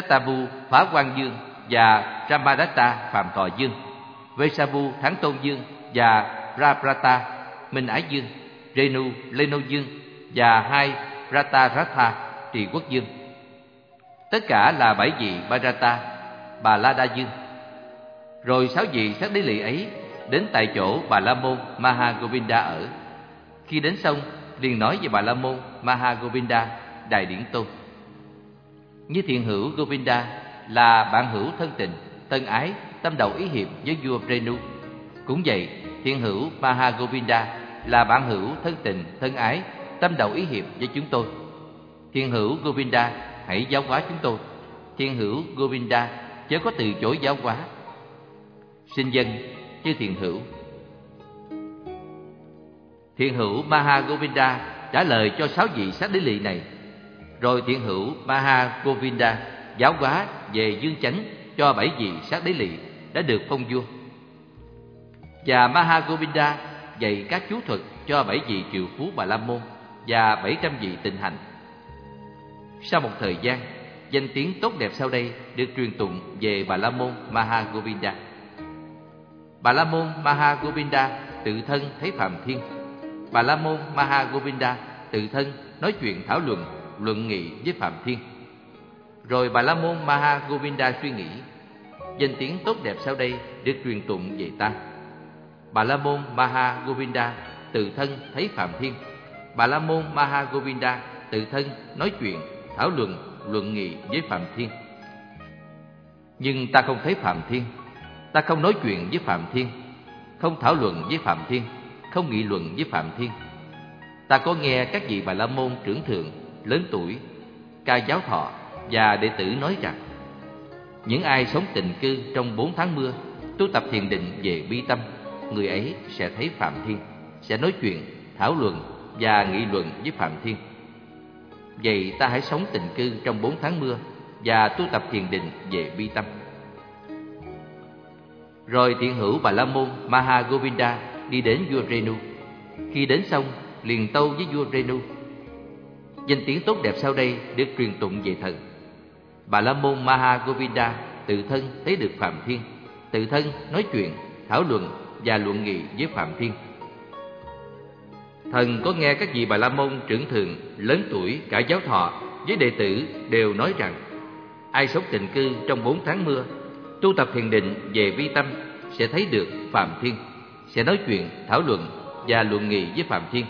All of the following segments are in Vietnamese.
Satavu phá quan dương và Ramadatta phạm thọ dương, Vesabu thắng tôn dương và Raprata minh ái dương, Renu Leno dương và hai Rataratha trì quốc dương. Tất cả là bảy vị Bharata, Bà La Đa Dương. Rồi sáu vị sát đế lì ấy đến tại chỗ Bà La Môn Mahagovinda ở. Khi đến xong, liền nói với Bà La Môn Mahagovinda, Đại Điển Tôn. Như thiện hữu Govinda là bạn hữu thân tình, tân ái, tâm đầu ý hiệp với vua Renu. Cũng vậy, thiện hữu Mahagovinda là bạn hữu thân tình, thân ái, tâm đầu ý hiệp với chúng tôi. Thiện hữu Govinda hãy giáo hóa chúng tôi. Thiện hữu Govinda chớ có từ chối giáo hóa. Xin dân chư thiện hữu. Thiện hữu Mahagovinda trả lời cho sáu vị sát đế lì này. Rồi thiện hữu Mahagovinda giáo hóa về dương chánh cho bảy vị sát đế lì đã được phong vua. Và Mahagovinda dạy các chú thuật cho bảy vị triệu phú Bà La Môn và bảy trăm vị tịnh hành. Sau một thời gian, danh tiếng tốt đẹp sau đây được truyền tụng về Bà La Môn Mahagovinda. Bà La Môn Mahagovinda tự thân thấy Phạm Thiên. Bà La Môn Mahagovinda tự thân nói chuyện thảo luận, luận nghị với Phạm Thiên. Rồi Bà La Môn Mahagovinda suy nghĩ, danh tiếng tốt đẹp sau đây được truyền tụng về ta. Bà La Môn Mahagovinda tự thân thấy Phạm Thiên. Bà La Môn Mahagovinda tự thân nói chuyện, thảo luận, luận nghị với Phạm Thiên. Nhưng ta không thấy Phạm Thiên, ta không nói chuyện với Phạm Thiên, không thảo luận với Phạm Thiên, không nghị luận với Phạm Thiên. Ta có nghe các vị Bà La Môn trưởng thượng, lớn tuổi, ca giáo thọ và đệ tử nói rằng những ai sống tình cư trong bốn tháng mưa tu tập thiền định về bi tâm người ấy sẽ thấy Phạm Thiên, sẽ nói chuyện, thảo luận và nghị luận với Phạm Thiên. Vậy ta hãy sống tình cư trong bốn tháng mưa và tu tập thiền định về bi tâm. Rồi thiện hữu Bà La Môn Mahagovinda đi đến vua Renu. Khi đến xong, liền tâu với vua Renu. Danh tiếng tốt đẹp sau đây được truyền tụng về thần. Bà La Môn Mahagovinda tự thân thấy được Phạm Thiên, tự thân nói chuyện, thảo luận và luận nghị với Phạm Thiên. Thần có nghe các vị Bà La Môn trưởng thường, lớn tuổi, cả giáo thọ với đệ tử đều nói rằng ai sống tịnh cư trong bốn tháng mưa, tu tập thiền định về vi tâm sẽ thấy được Phạm Thiên, sẽ nói chuyện, thảo luận và luận nghị với Phạm Thiên.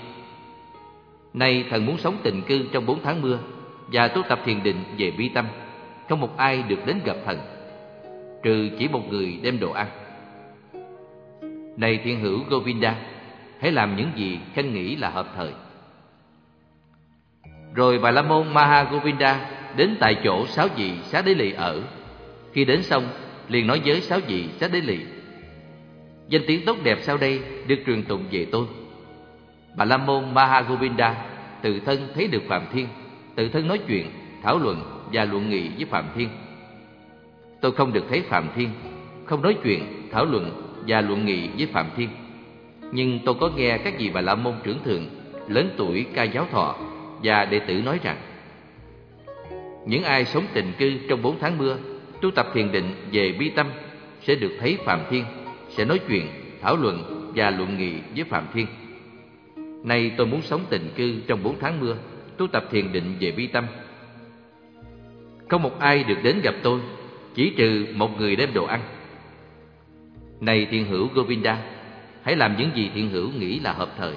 Nay thần muốn sống tịnh cư trong bốn tháng mưa và tu tập thiền định về bi tâm, không một ai được đến gặp thần, trừ chỉ một người đem đồ ăn. Này thiên hữu Govinda, hãy làm những gì khanh nghĩ là hợp thời. Rồi Bà La Môn Maha Govinda đến tại chỗ sáu vị xá đế lì ở. Khi đến xong, liền nói với sáu vị xá đế lì. Danh tiếng tốt đẹp sau đây được truyền tụng về tôi. Bà La Môn Mahagovinda tự thân thấy được Phạm Thiên, tự thân nói chuyện, thảo luận và luận nghị với Phạm Thiên. Tôi không được thấy Phạm Thiên, không nói chuyện, thảo luận và luận nghị với Phạm Thiên. Nhưng tôi có nghe các vị bà la môn trưởng thượng, lớn tuổi ca giáo thọ và đệ tử nói rằng những ai sống tình cư trong bốn tháng mưa, tu tập thiền định về bi tâm sẽ được thấy Phạm Thiên, sẽ nói chuyện, thảo luận và luận nghị với Phạm Thiên. Nay tôi muốn sống tình cư trong bốn tháng mưa, tu tập thiền định về bi tâm. Không một ai được đến gặp tôi, chỉ trừ một người đem đồ ăn. Này thiện hữu Govinda, hãy làm những gì thiện hữu nghĩ là hợp thời.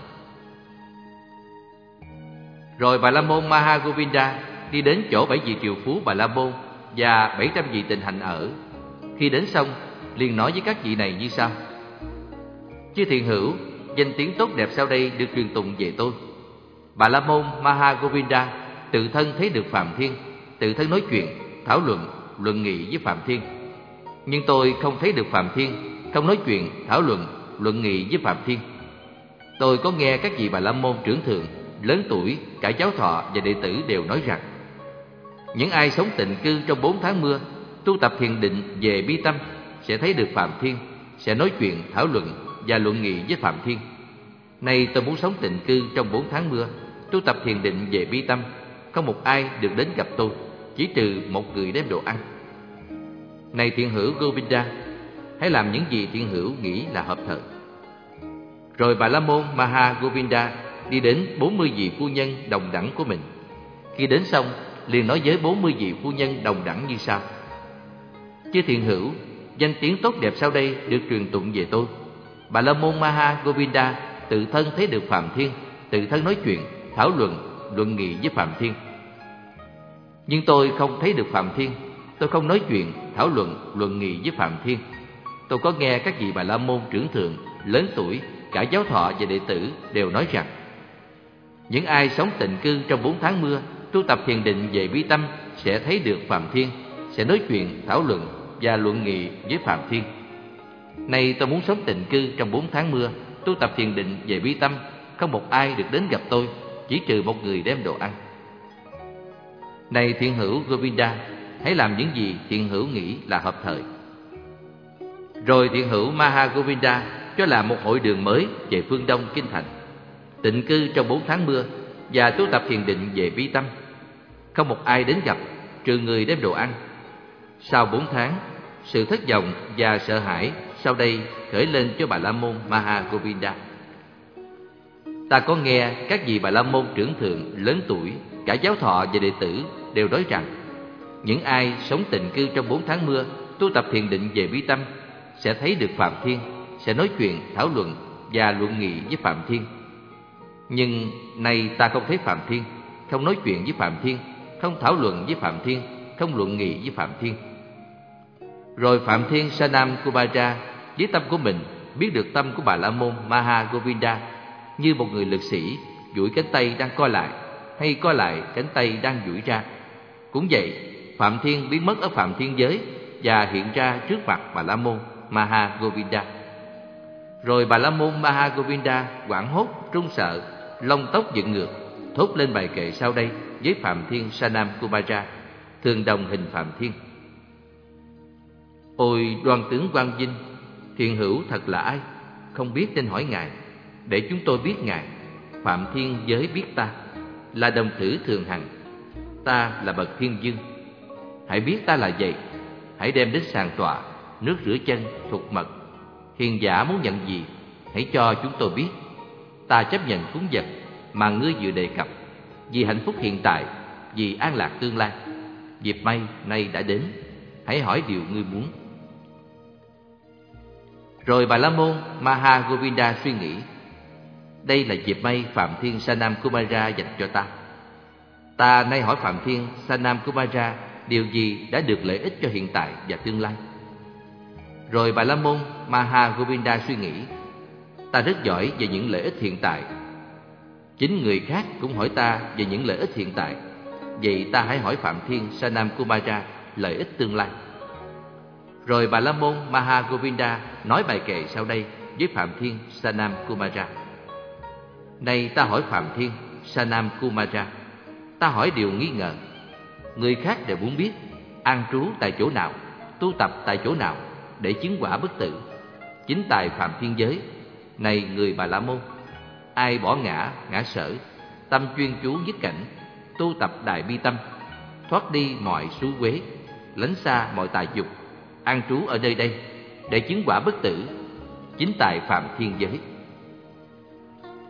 Rồi Bà La Môn Maha Govinda đi đến chỗ bảy vị triều phú Bà La Môn và bảy trăm vị tình hành ở. Khi đến xong, liền nói với các vị này như sau: Chư thiện hữu, danh tiếng tốt đẹp sau đây được truyền tụng về tôi. Bà La Môn Mahagovinda tự thân thấy được Phạm Thiên, tự thân nói chuyện, thảo luận, luận nghị với Phạm Thiên. Nhưng tôi không thấy được Phạm Thiên không nói chuyện, thảo luận, luận nghị với Phạm Thiên. Tôi có nghe các vị Bà La Môn trưởng thượng, lớn tuổi, cả giáo thọ và đệ tử đều nói rằng những ai sống tịnh cư trong bốn tháng mưa, tu tập thiền định về bi tâm sẽ thấy được Phạm Thiên, sẽ nói chuyện, thảo luận và luận nghị với Phạm Thiên. Nay tôi muốn sống tịnh cư trong bốn tháng mưa, tu tập thiền định về bi tâm, không một ai được đến gặp tôi, chỉ trừ một người đem đồ ăn. Này thiện hữu Govinda, hãy làm những gì thiện hữu nghĩ là hợp thời. Rồi Bà La Môn Maha Govinda đi đến 40 vị phu nhân đồng đẳng của mình. Khi đến xong, liền nói với 40 vị phu nhân đồng đẳng như sau. Chư thiện hữu, danh tiếng tốt đẹp sau đây được truyền tụng về tôi. Bà La Môn Maha Govinda tự thân thấy được Phạm Thiên, tự thân nói chuyện, thảo luận, luận nghị với Phạm Thiên. Nhưng tôi không thấy được Phạm Thiên, tôi không nói chuyện, thảo luận, luận nghị với Phạm Thiên. Tôi có nghe các vị Bà La Môn trưởng thượng, lớn tuổi, cả giáo thọ và đệ tử đều nói rằng những ai sống tịnh cư trong bốn tháng mưa, tu tập thiền định về bi tâm sẽ thấy được Phạm Thiên, sẽ nói chuyện, thảo luận và luận nghị với Phạm Thiên. Nay tôi muốn sống tịnh cư trong bốn tháng mưa, tu tập thiền định về bi tâm, không một ai được đến gặp tôi, chỉ trừ một người đem đồ ăn. Này thiện hữu Govinda, hãy làm những gì thiện hữu nghĩ là hợp thời. Rồi thiện hữu Maha Govinda cho làm một hội đường mới về phương đông kinh thành, tịnh cư trong bốn tháng mưa và tu tập thiền định về bi tâm. Không một ai đến gặp, trừ người đem đồ ăn. Sau bốn tháng, sự thất vọng và sợ hãi sau đây khởi lên cho Bà La Môn Maha Govinda. Ta có nghe các vị Bà La Môn trưởng thượng lớn tuổi, cả giáo thọ và đệ tử đều nói rằng những ai sống tịnh cư trong bốn tháng mưa, tu tập thiền định về bi tâm sẽ thấy được Phạm Thiên, sẽ nói chuyện, thảo luận và luận nghị với Phạm Thiên. Nhưng nay ta không thấy Phạm Thiên, không nói chuyện với Phạm Thiên, không thảo luận với Phạm Thiên, không luận nghị với Phạm Thiên. Rồi Phạm Thiên Sa Nam Kubara với tâm của mình biết được tâm của Bà La Môn Maha Govinda như một người lực sĩ duỗi cánh tay đang co lại hay co lại cánh tay đang duỗi ra. Cũng vậy, Phạm Thiên biến mất ở Phạm Thiên giới và hiện ra trước mặt Bà La Môn Maha Govinda. Rồi Bà La Môn Maha Govinda hoảng hốt, trung sợ, lông tóc dựng ngược, thốt lên bài kệ sau đây với Phạm Thiên Sanam kumara thường đồng hình Phạm Thiên. Ôi đoan tướng Quang Vinh, thiền hữu thật là ai? Không biết nên hỏi Ngài, để chúng tôi biết Ngài. Phạm Thiên giới biết ta, là đồng tử thường hằng. Ta là bậc thiên dương. Hãy biết ta là vậy, hãy đem đến sàn tọa, nước rửa chân, thuộc mật. Hiền giả muốn nhận gì, hãy cho chúng tôi biết. Ta chấp nhận cúng vật mà ngươi vừa đề cập, vì hạnh phúc hiện tại, vì an lạc tương lai. Dịp may nay đã đến, hãy hỏi điều ngươi muốn. Rồi Bà La Môn Maha Govinda suy nghĩ, Đây là dịp may Phạm Thiên Sanam Kumara dành cho ta. Ta nay hỏi Phạm Thiên Sanam Kumara Điều gì đã được lợi ích cho hiện tại và tương lai. Rồi Bà La Môn Maha Govinda suy nghĩ, Ta rất giỏi về những lợi ích hiện tại. Chính người khác cũng hỏi ta về những lợi ích hiện tại. Vậy ta hãy hỏi Phạm Thiên Sanam Kumara lợi ích tương lai rồi Bà La Môn Maha Govinda nói bài kệ sau đây với Phạm Thiên Sanam Kumara. Này ta hỏi Phạm Thiên Sanam Kumara, ta hỏi điều nghi ngờ. Người khác đều muốn biết an trú tại chỗ nào, tu tập tại chỗ nào để chứng quả bất tử. Chính tài Phạm Thiên giới, này người Bà La Môn, ai bỏ ngã, ngã sở, tâm chuyên chú nhất cảnh, tu tập đại bi tâm, thoát đi mọi xú quế, lánh xa mọi tài dục an trú ở nơi đây để chứng quả bất tử, chính tại phạm thiên giới.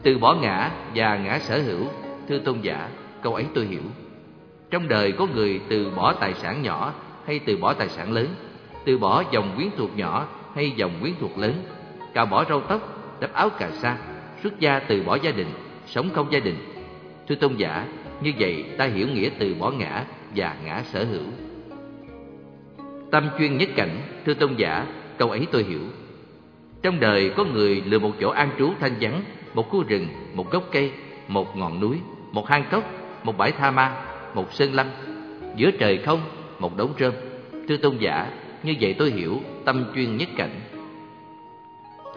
Từ bỏ ngã và ngã sở hữu, thưa tôn giả, câu ấy tôi hiểu. Trong đời có người từ bỏ tài sản nhỏ hay từ bỏ tài sản lớn, từ bỏ dòng quyến thuộc nhỏ hay dòng quyến thuộc lớn cạo bỏ râu tóc, đắp áo cà sa, xuất gia từ bỏ gia đình, sống không gia đình. Thưa tôn giả, như vậy ta hiểu nghĩa từ bỏ ngã và ngã sở hữu. Tâm chuyên nhất cảnh, thưa tôn giả, câu ấy tôi hiểu. Trong đời có người lựa một chỗ an trú thanh vắng, một khu rừng, một gốc cây, một ngọn núi, một hang cốc, một bãi tha ma, một sơn lâm, giữa trời không, một đống rơm. Thưa tôn giả, như vậy tôi hiểu tâm chuyên nhất cảnh.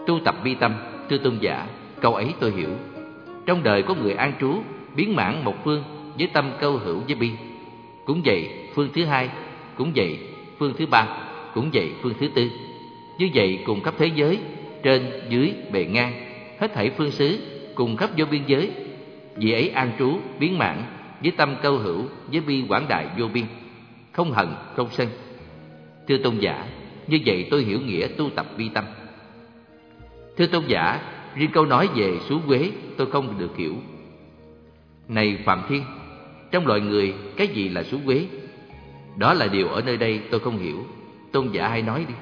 Tu tập bi tâm, thưa tôn giả, câu ấy tôi hiểu. Trong đời có người an trú, biến mãn một phương với tâm câu hữu với bi. Cũng vậy, phương thứ hai, cũng vậy, phương thứ ba cũng vậy phương thứ tư như vậy cùng khắp thế giới trên dưới bề ngang hết thảy phương xứ cùng khắp vô biên giới vì ấy an trú biến mãn với tâm câu hữu với bi quảng đại vô biên không hận, không sân. Thưa tôn giả, như vậy tôi hiểu nghĩa tu tập bi tâm. Thưa tôn giả, riêng câu nói về xú quế tôi không được hiểu. Này Phạm Thiên, trong loài người cái gì là xú quế? Đó là điều ở nơi đây tôi không hiểu. Tôn giả hay nói đi.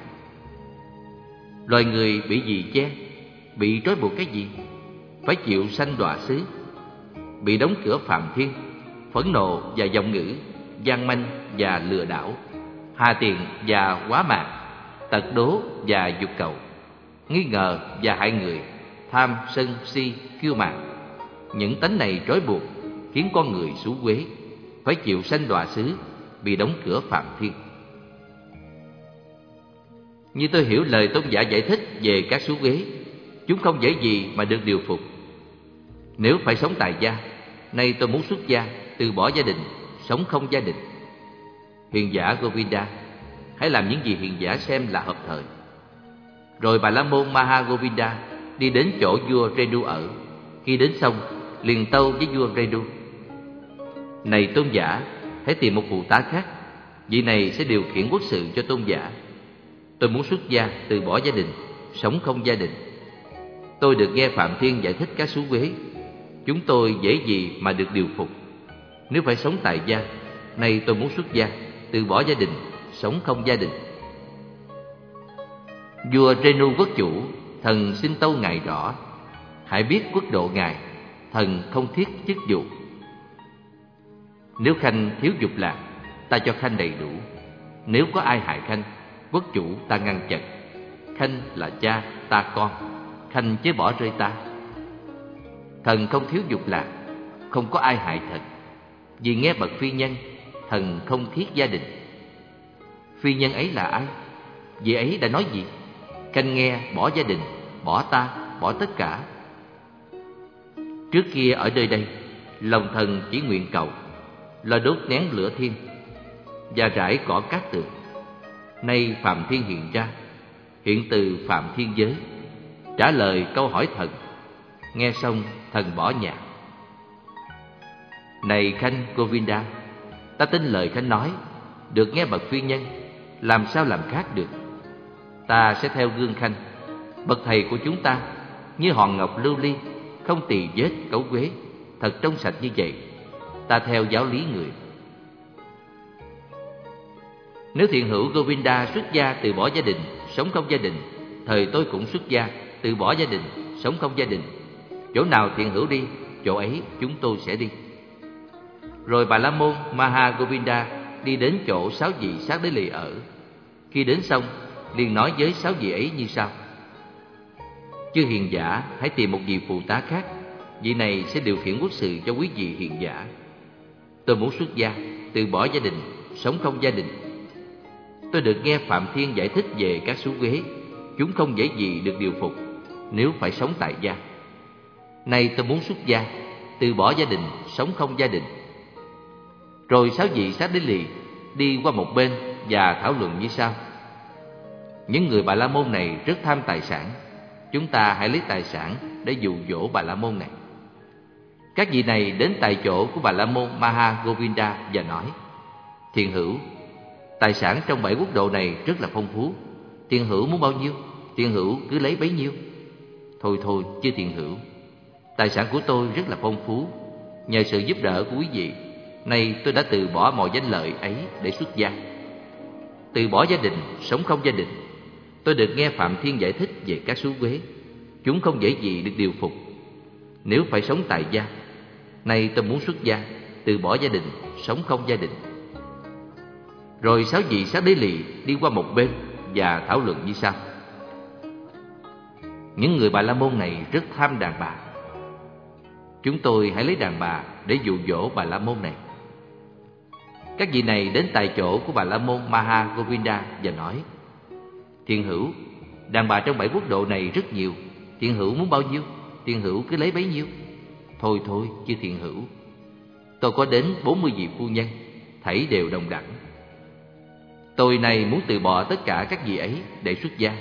Loài người bị gì che? Bị trói buộc cái gì? Phải chịu sanh đọa xứ Bị đóng cửa phạm thiên Phẫn nộ và giọng ngữ gian manh và lừa đảo Hà tiền và quá mạng Tật đố và dục cầu Nghi ngờ và hại người Tham, sân, si, kiêu mạn Những tánh này trói buộc Khiến con người xú quế Phải chịu sanh đọa xứ Bị đóng cửa phạm thiên. Như tôi hiểu lời tôn giả giải thích về các số ghế, Chúng không dễ gì mà được điều phục. Nếu phải sống tại gia, Nay tôi muốn xuất gia, Từ bỏ gia đình, Sống không gia đình. Hiền giả Govinda, Hãy làm những gì hiền giả xem là hợp thời. Rồi bà La Môn Maha Govinda Đi đến chỗ vua Renu ở. Khi đến xong liền tâu với vua Renu Này tôn giả Hãy tìm một phụ tá khác. Vị này sẽ điều khiển quốc sự cho tôn giả. Tôi muốn xuất gia từ bỏ gia đình, Sống không gia đình. Tôi được nghe Phạm Thiên giải thích các số quế Chúng tôi dễ gì mà được điều phục. Nếu phải sống tại gia, Nay tôi muốn xuất gia, Từ bỏ gia đình, Sống không gia đình. Vua Renu quốc chủ, Thần xin tâu ngài rõ. Hãy biết quốc độ ngài, Thần không thiết chức vụ. Nếu Khanh thiếu dục lạc Ta cho Khanh đầy đủ. Nếu có ai hại Khanh Quốc chủ ta ngăn chặn. Khanh là cha, ta con. Khanh chế bỏ rơi ta. Thần không thiếu dục lạc Không có ai hại thần. Vì nghe bậc phi nhân Thần không thiết gia đình. Phi nhân ấy là ai? vì ấy đã nói gì? khanh nghe bỏ gia đình Bỏ ta, bỏ tất cả. Trước kia ở nơi đây Lòng thần chỉ nguyện cầu. Lo đốt nén lửa thiên Và rải cỏ cát tường. Nay Phạm Thiên hiện ra. Hiện từ Phạm Thiên Giới, Trả lời câu hỏi thần. Nghe xong, thần bỏ nhà. Này Khanh Govinda, Ta tin lời Khanh nói. Được nghe bậc phi nhân, Làm sao làm khác được? Ta sẽ theo gương Khanh, Bậc thầy của chúng ta. Như hòn ngọc lưu ly, Không tỳ vết cấu quế, Thật trong sạch như vậy. Ta theo giáo lý người. Nếu thiện hữu Govinda xuất gia từ bỏ gia đình, Sống không gia đình, Thời tôi cũng xuất gia, Từ bỏ gia đình, Sống không gia đình. Chỗ nào thiện hữu đi, Chỗ ấy chúng tôi sẽ đi. Rồi bà La Môn Maha Govinda Đi đến chỗ sáu vị sát đế lì ở. Khi đến xong, liền nói với sáu vị ấy như sau. Chư hiền giả, hãy tìm một vị phụ tá khác. Vị này sẽ điều khiển quốc sự cho quý vị hiền giả. Tôi muốn xuất gia, Từ bỏ gia đình, Sống không gia đình. Tôi được nghe Phạm Thiên giải thích về các số ghế. Chúng không dễ gì được điều phục, Nếu phải sống tại gia. Nay tôi muốn xuất gia, Từ bỏ gia đình, Sống không gia đình. Rồi sáu vị sát đế lì Đi qua một bên Và thảo luận như sau. Những người bà La Môn này rất tham tài sản. Chúng ta hãy lấy tài sản Để dụ dỗ bà La Môn này. Các vị này đến tại chỗ của bà La Môn Maha Govinda Và nói Thiền hữu Tài sản trong bảy quốc độ này rất là phong phú. Thiền hữu muốn bao nhiêu Thiền hữu cứ lấy bấy nhiêu. Thôi thôi chưa thiền hữu Tài sản của tôi rất là phong phú. Nhờ sự giúp đỡ của quý vị Nay tôi đã từ bỏ mọi danh lợi ấy để xuất gia. Từ bỏ gia đình, sống không gia đình Tôi được nghe Phạm Thiên giải thích về các số quế. Chúng không dễ gì được điều phục. Nếu phải sống tại gia Nay tôi muốn xuất gia Từ bỏ gia đình, sống không gia đình. Rồi sáu vị sáu đế lì đi qua một bên Và thảo luận như sau. Những người bà La Môn này rất tham đàn bà. Chúng tôi hãy lấy đàn bà để dụ dỗ bà La Môn này. Các vị này đến tại chỗ của bà La Môn Maha Govinda và nói Thiền hữu, đàn bà trong bảy quốc độ này rất nhiều. Thiền hữu muốn bao nhiêu, thiền hữu cứ lấy bấy nhiêu. Thôi thôi, chứ thiện hữu Tôi có đến bốn mươi vị phu nhân Thảy đều đồng đẳng. Tôi này muốn từ bỏ tất cả các vị ấy để xuất gia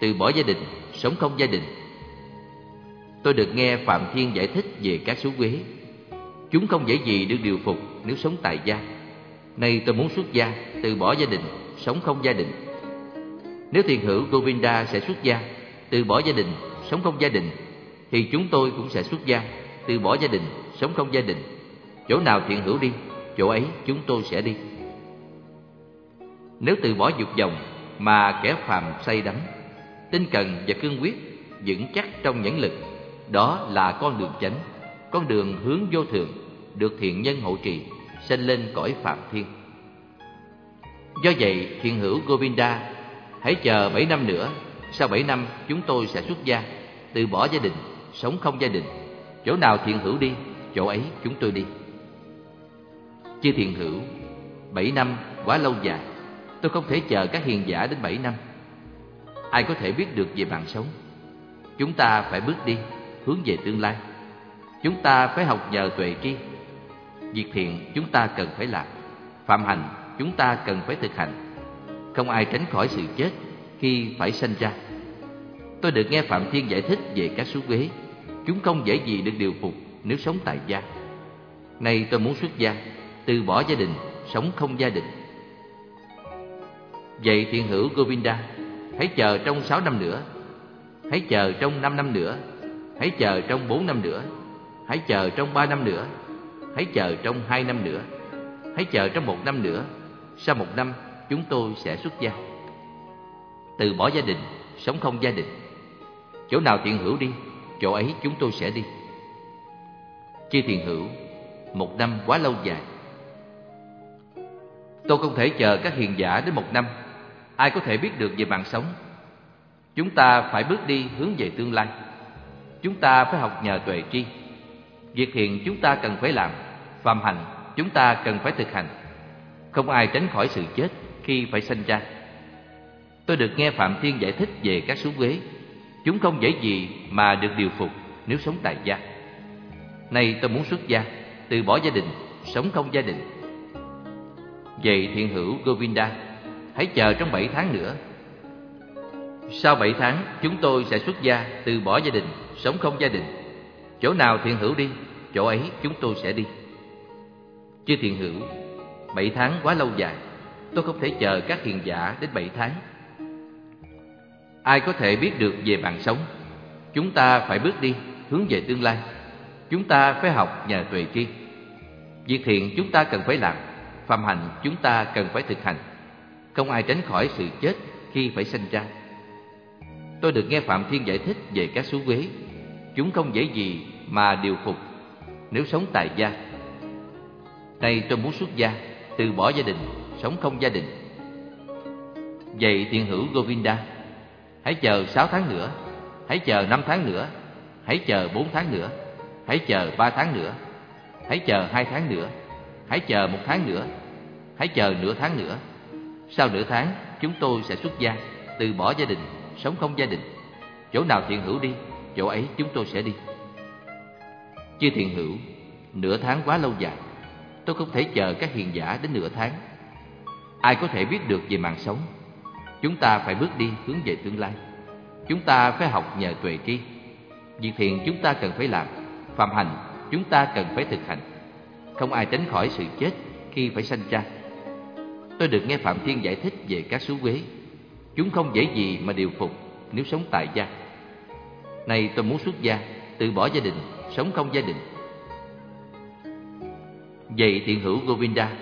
Từ bỏ gia đình, sống không gia đình. Tôi được nghe Phạm Thiên giải thích về các số quế. Chúng không dễ gì được điều phục nếu sống tại gia. Nay tôi muốn xuất gia, từ bỏ gia đình, sống không gia đình. Nếu thiền hữu Govinda sẽ xuất gia, từ bỏ gia đình, sống không gia đình, thì chúng tôi cũng sẽ xuất gia, từ bỏ gia đình, sống không gia đình. Chỗ nào thiện hữu đi, chỗ ấy chúng tôi sẽ đi. Nếu từ bỏ dục vọng mà kẻ phàm say đắm, tinh cần và cương quyết, vững chắc trong nhẫn lực, đó là con đường chánh, con đường hướng vô thượng, được thiện nhân hộ trì, sinh lên cõi phạm thiên. Do vậy, thiện hữu Govinda, hãy chờ bảy năm nữa, sau bảy năm chúng tôi sẽ xuất gia, từ bỏ gia đình, sống không gia đình. Chỗ nào thiện hữu đi, chỗ ấy chúng tôi đi. Chư thiện hữu, bảy năm quá lâu dài, tôi không thể chờ các hiền giả đến bảy năm. Ai có thể biết được về mạng sống? Chúng ta phải bước đi, hướng về tương lai. Chúng ta phải học nhờ tuệ tri. Việc thiện chúng ta cần phải làm. Phạm hành chúng ta cần phải thực hành. Không ai tránh khỏi sự chết khi phải sanh ra. Tôi được nghe Phạm Thiên giải thích về các số ghế. Chúng không dễ gì được điều phục nếu sống tại gia. Nay tôi muốn xuất gia, từ bỏ gia đình, sống không gia đình. Vậy thiện hữu Govinda, hãy chờ trong sáu năm nữa, hãy chờ trong năm năm nữa, hãy chờ trong bốn năm nữa, hãy chờ trong ba năm nữa, hãy chờ trong hai năm nữa, hãy chờ trong một năm nữa. Sau một năm, chúng tôi sẽ xuất gia. Từ bỏ gia đình, sống không gia đình. Chỗ nào thiện hữu đi, chỗ ấy chúng tôi sẽ đi. Chư thiền hữu, một năm quá lâu dài. Tôi không thể chờ các hiền giả đến một năm. Ai có thể biết được về mạng sống? Chúng ta phải bước đi hướng về tương lai. Chúng ta phải học nhờ tuệ tri. Việc hiện chúng ta cần phải làm, phạm hành chúng ta cần phải thực hành. Không ai tránh khỏi sự chết khi phải sanh ra. Tôi được nghe Phạm Thiên giải thích về các số quế. Chúng không dễ gì mà được điều phục nếu sống tại gia. Nay tôi muốn xuất gia, từ bỏ gia đình, sống không gia đình. Vậy thiện hữu Govinda, hãy chờ trong bảy tháng nữa. Sau bảy tháng, chúng tôi sẽ xuất gia, từ bỏ gia đình, sống không gia đình. Chỗ nào thiện hữu đi, chỗ ấy chúng tôi sẽ đi. Chưa thiện hữu, bảy tháng quá lâu dài, tôi không thể chờ các hiền giả đến bảy tháng. Ai có thể biết được về mạng sống? Chúng ta phải bước đi, hướng về tương lai. Chúng ta phải học nhờ tuệ tri. Việc thiện chúng ta cần phải làm, phạm hành chúng ta cần phải thực hành. Không ai tránh khỏi sự chết khi phải sinh ra. Tôi được nghe Phạm Thiên giải thích về các số quế. Chúng không dễ gì mà điều phục nếu sống tại gia. Nay tôi muốn xuất gia, từ bỏ gia đình, sống không gia đình. Vậy thiện hữu Govinda, hãy chờ sáu tháng nữa, hãy chờ năm tháng nữa, hãy chờ bốn tháng nữa, hãy chờ ba tháng nữa, hãy chờ hai tháng nữa, hãy chờ một tháng nữa, hãy chờ nửa tháng nữa. Sau nửa tháng, chúng tôi sẽ xuất gia, từ bỏ gia đình, sống không gia đình. Chỗ nào thiện hữu đi, chỗ ấy chúng tôi sẽ đi. Chưa thiện hữu, nửa tháng quá lâu dài. Tôi không thể chờ các hiền giả đến nửa tháng. Ai có thể biết được về mạng sống? Chúng ta phải bước đi hướng về tương lai. Chúng ta phải học nhờ tuệ tri. Việc thiện chúng ta cần phải làm, phạm hành chúng ta cần phải thực hành. Không ai tránh khỏi sự chết khi phải sanh ra. Tôi được nghe Phạm Thiên giải thích về các số quế. Chúng không dễ gì mà điều phục nếu sống tại gia. Nay tôi muốn xuất gia, từ bỏ gia đình, sống không gia đình. Vậy thiện hữu Govinda,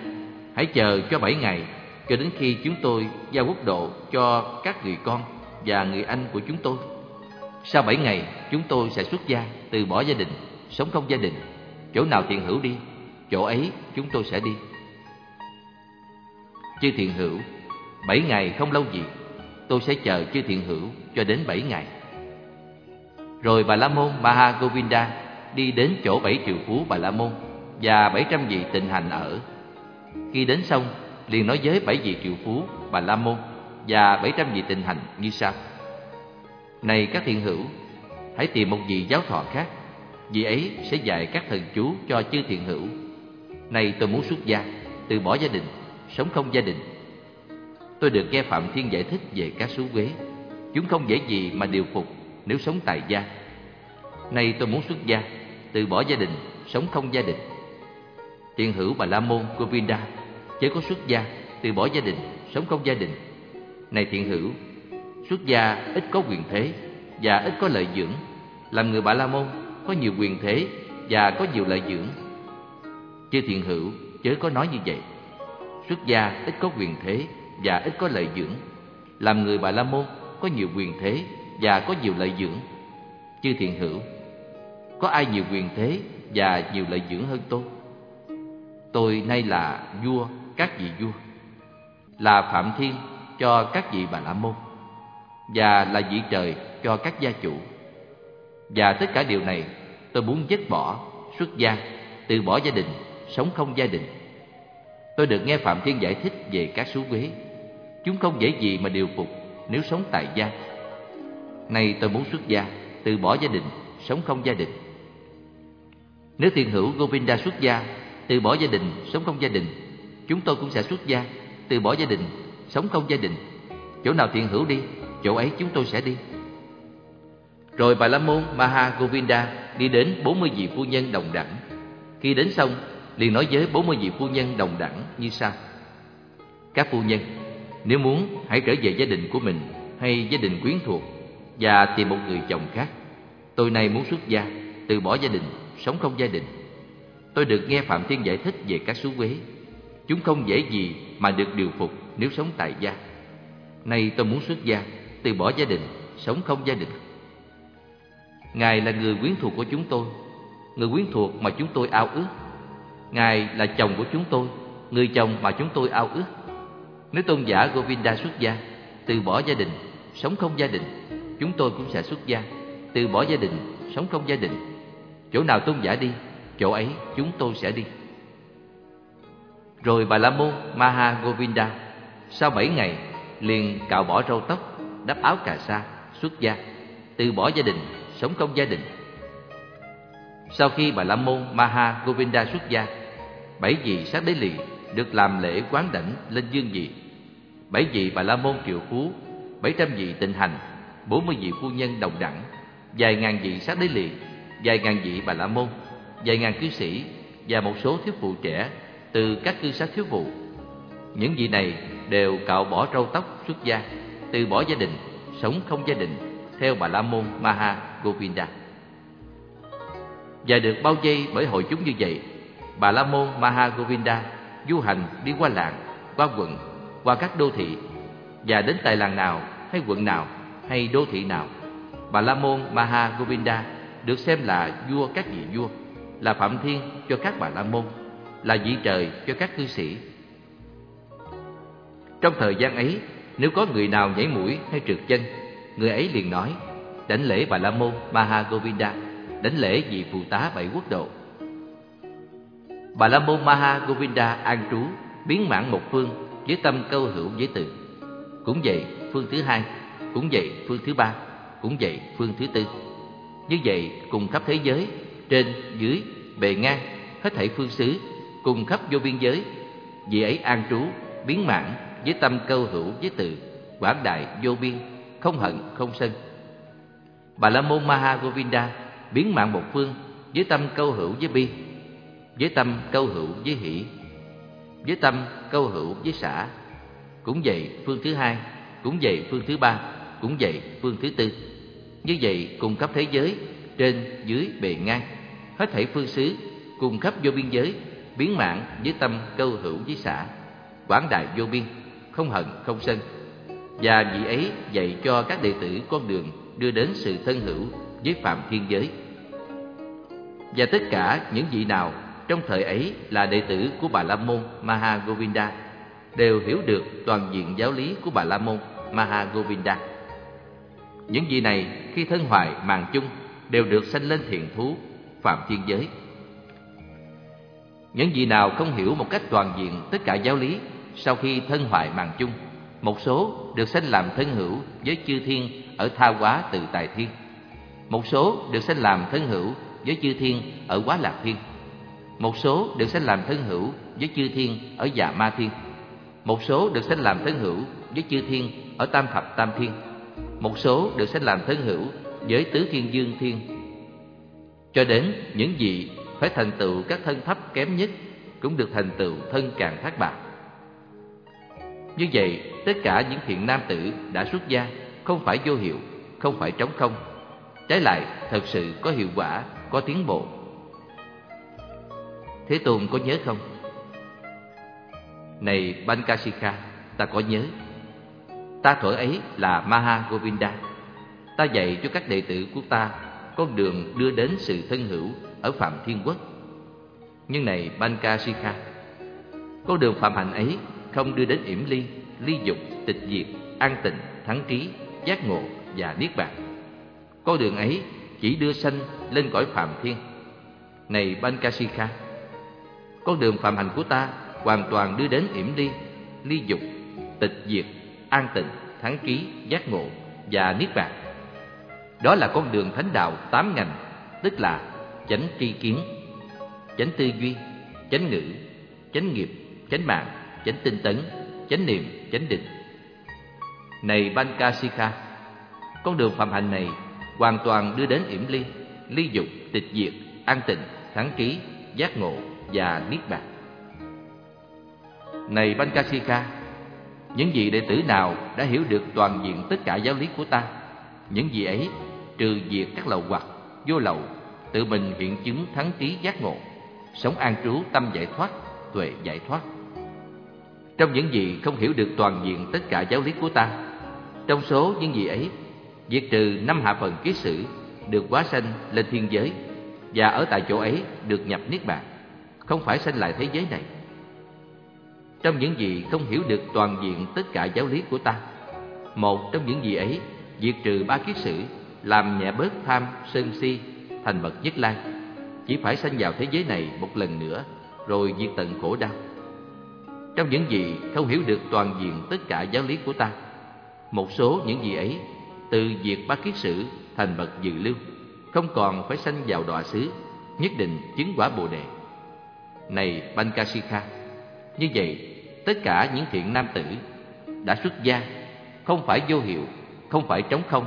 hãy chờ cho bảy ngày cho đến khi chúng tôi giao quốc độ cho các người con và người anh của chúng tôi. Sau bảy ngày, chúng tôi sẽ xuất gia, từ bỏ gia đình, sống không gia đình. Chỗ nào thiện hữu đi, chỗ ấy chúng tôi sẽ đi. Chư thiện hữu, bảy ngày không lâu gì, tôi sẽ chờ chư thiện hữu cho đến bảy ngày. Rồi Bà La Môn Maha Govinda đi đến chỗ bảy triệu phú Bà La Môn và bảy trăm vị tịnh hành ở. Khi đến xong, liền nói với bảy vị triệu phú Bà La Môn và bảy trăm vị tịnh hành như sau. Này các thiện hữu, hãy tìm một vị giáo thọ khác, vị ấy sẽ dạy các thần chú cho chư thiện hữu. Này tôi muốn xuất gia, từ bỏ gia đình, sống không gia đình. Tôi được nghe Phạm Thiên giải thích về các số quế. Chúng không dễ gì mà điều phục nếu sống tại gia. Nay tôi muốn xuất gia, từ bỏ gia đình, sống không gia đình. Thiện hữu Bà La Môn Govinda chớ có xuất gia, từ bỏ gia đình, sống không gia đình. Này thiện hữu, xuất gia ít có quyền thế và ít có lợi dưỡng. Làm người Bà La Môn có nhiều quyền thế và có nhiều lợi dưỡng. Chư thiện hữu, chớ có nói như vậy. Xuất gia ít có quyền thế và ít có lợi dưỡng. Làm người Bà La Môn có nhiều quyền thế và có nhiều lợi dưỡng. Chư thiện hữu, có ai nhiều quyền thế và nhiều lợi dưỡng hơn tôi? Tôi nay là vua các vị vua, là Phạm Thiên cho các vị Bà La Môn và là vị trời cho các gia chủ. Và tất cả điều này tôi muốn dứt bỏ, xuất gia, từ bỏ gia đình, sống không gia đình. Tôi được nghe Phạm Thiên giải thích về các số quế. Chúng không dễ gì mà điều phục nếu sống tại gia. Nay tôi muốn xuất gia, từ bỏ gia đình, sống không gia đình. Nếu thiền hữu Govinda xuất gia, từ bỏ gia đình, sống không gia đình, chúng tôi cũng sẽ xuất gia, từ bỏ gia đình, sống không gia đình. Chỗ nào thiện hữu đi, chỗ ấy chúng tôi sẽ đi. Rồi Bà La Môn Maha Govinda đi đến 40 vị phu nhân đồng đẳng. Khi đến xong, liền nói với 40 vị phu nhân đồng đẳng như sau. Các phu nhân, nếu muốn hãy trở về gia đình của mình hay gia đình quyến thuộc và tìm một người chồng khác. Tôi nay muốn xuất gia, từ bỏ gia đình, sống không gia đình. Tôi được nghe Phạm Thiên giải thích về các xứ quế. Chúng không dễ gì mà được điều phục nếu sống tại gia. Nay tôi muốn xuất gia, từ bỏ gia đình, sống không gia đình. Ngài là người quyến thuộc của chúng tôi, người quyến thuộc mà chúng tôi ao ước. Ngài là chồng của chúng tôi, người chồng mà chúng tôi ao ước. Nếu tôn giả Govinda xuất gia, từ bỏ gia đình, sống không gia đình, chúng tôi cũng sẽ xuất gia, từ bỏ gia đình, sống không gia đình. Chỗ nào tôn giả đi, chỗ ấy chúng tôi sẽ đi. Rồi Bà La Môn Maha Govinda sau bảy ngày liền cạo bỏ râu tóc, đắp áo cà sa, xuất gia, từ bỏ gia đình, sống không gia đình. Sau khi Bà La Môn Maha Govinda xuất gia, bảy vị sát đế lì được làm lễ quán đảnh lên dương vị. Bảy vị Bà La Môn triệu phú, bảy trăm vị tịnh hành, bốn mươi vị phu nhân đồng đẳng, vài ngàn vị sát đế lì, vài ngàn vị Bà La Môn, vài ngàn cư sĩ và một số thiếu phụ trẻ từ các cư sát thiếu vụ. Những vị này đều cạo bỏ râu tóc xuất gia, từ bỏ gia đình, sống không gia đình theo Bà La Môn Maha Govinda. Và được bao vây bởi hội chúng như vậy, Bà La Môn Maha Govinda du hành đi qua làng, qua quận, qua các đô thị và đến tại làng nào hay quận nào hay đô thị nào. Bà La Môn Maha Govinda được xem là vua các vị vua, là phạm thiên cho các bà La Môn, là vị trời cho các cư sĩ. Trong thời gian ấy, nếu có người nào nhảy mũi hay trượt chân, người ấy liền nói: "Đảnh lễ Bà La Môn Maha Govinda, đảnh lễ vị phụ tá bảy quốc độ." Bà La Môn Maha Govinda an trú biến mãn một phương với tâm câu hữu với từ. Cũng vậy, phương thứ hai, cũng vậy, phương thứ ba, cũng vậy, phương thứ tư. Như vậy, cùng khắp thế giới, trên, dưới, bề ngang, hết thảy phương xứ, cùng khắp vô biên giới, vì ấy an trú, biến mãn với tâm câu hữu với từ, quảng đại vô biên, không hận, không sân. Bà La Môn Maha Govinda biến mạng một phương với tâm câu hữu với bi, với tâm câu hữu với hỷ, với tâm câu hữu với xã. Cũng vậy phương thứ hai, cũng vậy phương thứ ba, cũng vậy phương thứ tư. Như vậy cùng khắp thế giới, trên, dưới, bề ngang, hết thảy phương xứ, cùng khắp vô biên giới, biến mạng với tâm câu hữu với xã, quảng đại vô biên, không hận, không sân. Và vị ấy dạy cho các đệ tử con đường đưa đến sự thân hữu với phạm thiên giới. Và tất cả những vị nào trong thời ấy là đệ tử của Bà La Môn Maha Govinda đều hiểu được toàn diện giáo lý của Bà La Môn Maha Govinda. Những vị này khi thân hoại màng chung đều được sanh lên thiện thú phạm thiên giới. Những vị nào không hiểu một cách toàn diện tất cả giáo lý sau khi thân hoại màng chung, một số được sanh làm thân hữu với chư thiên ở tha hóa tự tài thiên. Một số được sanh làm thân hữu với chư thiên ở quá lạc thiên. Một số được sanh làm thân hữu với chư thiên ở dạ ma thiên. Một số được sanh làm thân hữu với chư thiên ở tam thập tam thiên. Một số được sanh làm thân hữu với tứ thiên dương thiên. Cho đến những vị phải thành tựu các thân thấp kém nhất cũng được thành tựu thân càng thác bạc Như vậy, tất cả những thiện nam tử đã xuất gia không phải vô hiệu, không phải trống không. Trái lại, thật sự có hiệu quả, có tiến bộ. Thế Tôn có nhớ không? Này Bankasika, ta có nhớ. Ta thuở ấy là Maha Govinda. Ta dạy cho các đệ tử của ta con đường đưa đến sự thân hữu ở Phạm Thiên Quốc. Nhưng này Bankasika, con đường phạm hạnh ấy không đưa đến yểm ly, ly dục, tịch diệt, an tịnh, thắng trí, giác ngộ và niết bàn. Con đường ấy chỉ đưa sanh lên cõi phạm thiên. Này Bankasika, con đường phạm hạnh của ta hoàn toàn đưa đến yểm ly, ly dục, tịch diệt, an tịnh, thắng trí, giác ngộ và niết bàn. Đó là con đường thánh đạo tám ngành, tức là chánh tri kiến, chánh tư duy, chánh ngữ, chánh nghiệp, chánh mạng, chánh tinh tấn, chánh niệm, chánh định. Này Bankasika, con đường phạm hạnh này hoàn toàn đưa đến yểm ly, ly dục, tịch diệt, an tịnh, thắng trí, giác ngộ và niết bàn. Này Bankasika, những vị đệ tử nào đã hiểu được toàn diện tất cả giáo lý của ta, những vị ấy trừ diệt các lậu hoặc, vô lậu, tự mình hiện chứng thắng trí giác ngộ, sống an trú tâm giải thoát, tuệ giải thoát. Trong những gì không hiểu được toàn diện tất cả giáo lý của ta, trong số những gì ấy, diệt trừ năm hạ phần kiết sử được quá sanh lên thiên giới và ở tại chỗ ấy được nhập niết bàn, không phải sanh lại thế giới này. Trong những gì không hiểu được toàn diện tất cả giáo lý của ta, một trong những gì ấy diệt trừ ba kiết sử làm nhẹ bớt tham sân si thành bậc nhất lai chỉ phải sanh vào thế giới này một lần nữa, rồi diệt tận khổ đau. Trong những gì không hiểu được toàn diện tất cả giáo lý của ta, một số những gì ấy từ diệt bác kiết sử thành bậc dự lưu, không còn phải sanh vào đọa xứ, nhất định chứng quả bồ đề. Này Bankasika như vậy tất cả những thiện nam tử đã xuất gia, không phải vô hiệu, không phải trống không.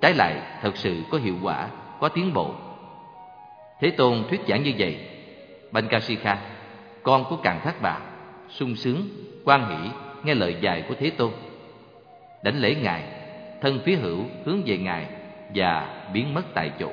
Trái lại thật sự có hiệu quả có tiến bộ. Thế tôn thuyết giảng như vậy Bankasika con của càng thác bà, sung sướng, quan hỷ, nghe lời dạy của thế tôn. Đánh lễ ngài, thân phía hữu hướng về ngài và biến mất tại chỗ.